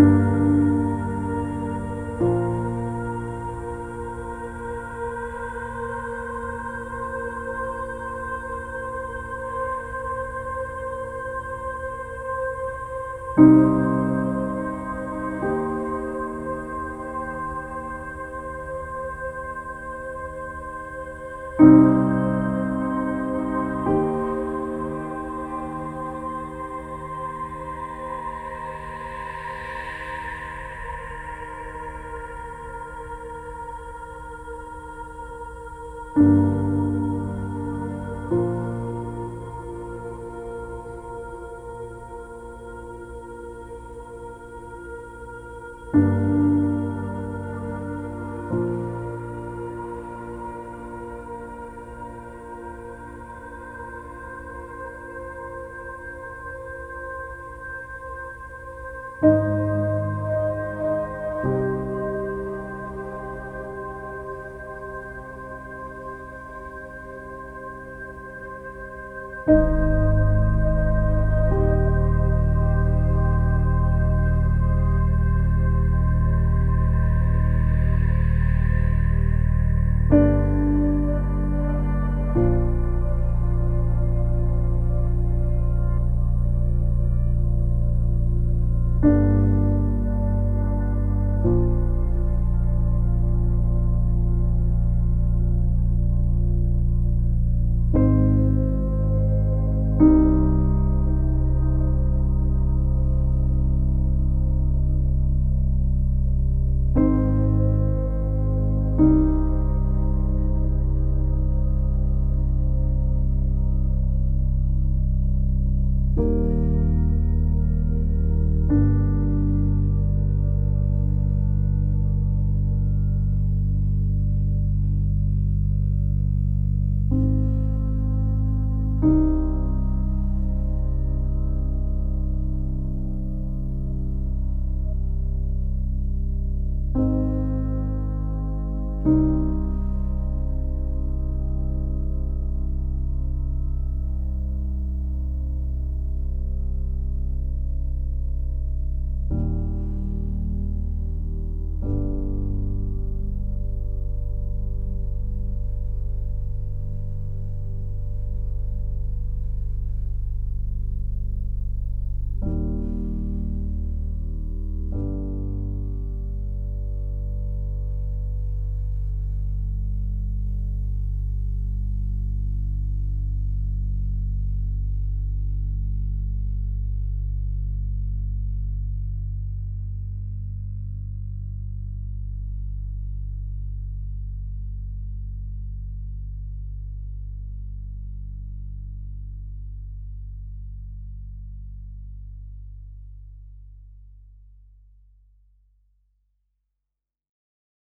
you